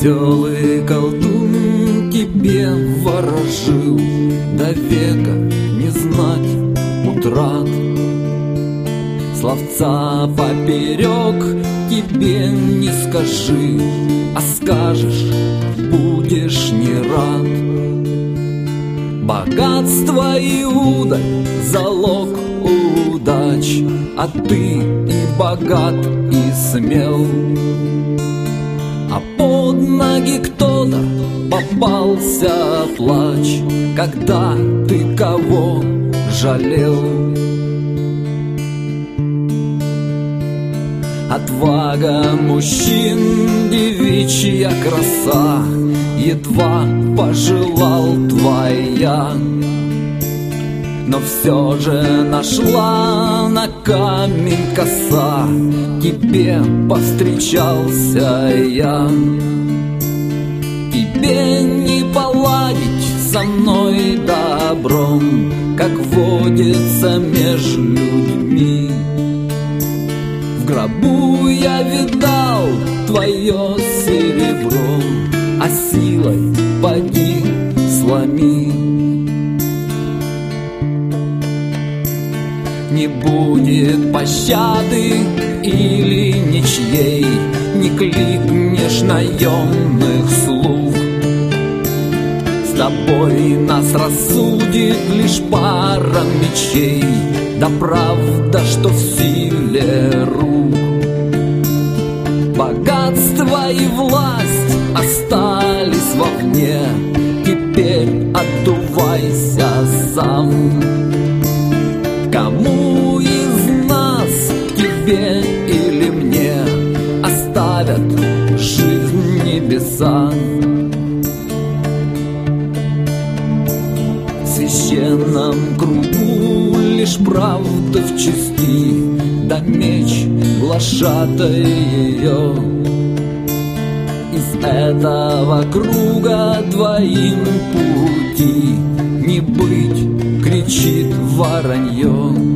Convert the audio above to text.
Веселый колдун тебе ворожил До века не знать утрат. Словца поперек тебе не скажи А скажешь, будешь не рад. Богатство и удаль – залог удач А ты и богат, и смел ноги кто-то попался плач Когда ты кого жалел? Отвага мужчин, девичья краса Едва пожелал твоя. Но все же нашла на камень коса Тебе повстречался я Тебе не поладить со мной добром Как водится между людьми. В гробу я видал твое серебро А силой поди сломи Не будет пощады или ничьей Не кликнешь наемных слуг тобой нас рассудит лишь пара мечей. Да правда, что в силе рук. Богатство и власть остались вовне. Теперь отдувайся сам. Кому из нас, тебе или мне, оставят жизнь небеса? Священном кругу лишь правда в чести, да меч глашатай ее. Из этого круга двоим пути не быть кричит воронье Не быть, кричит воронье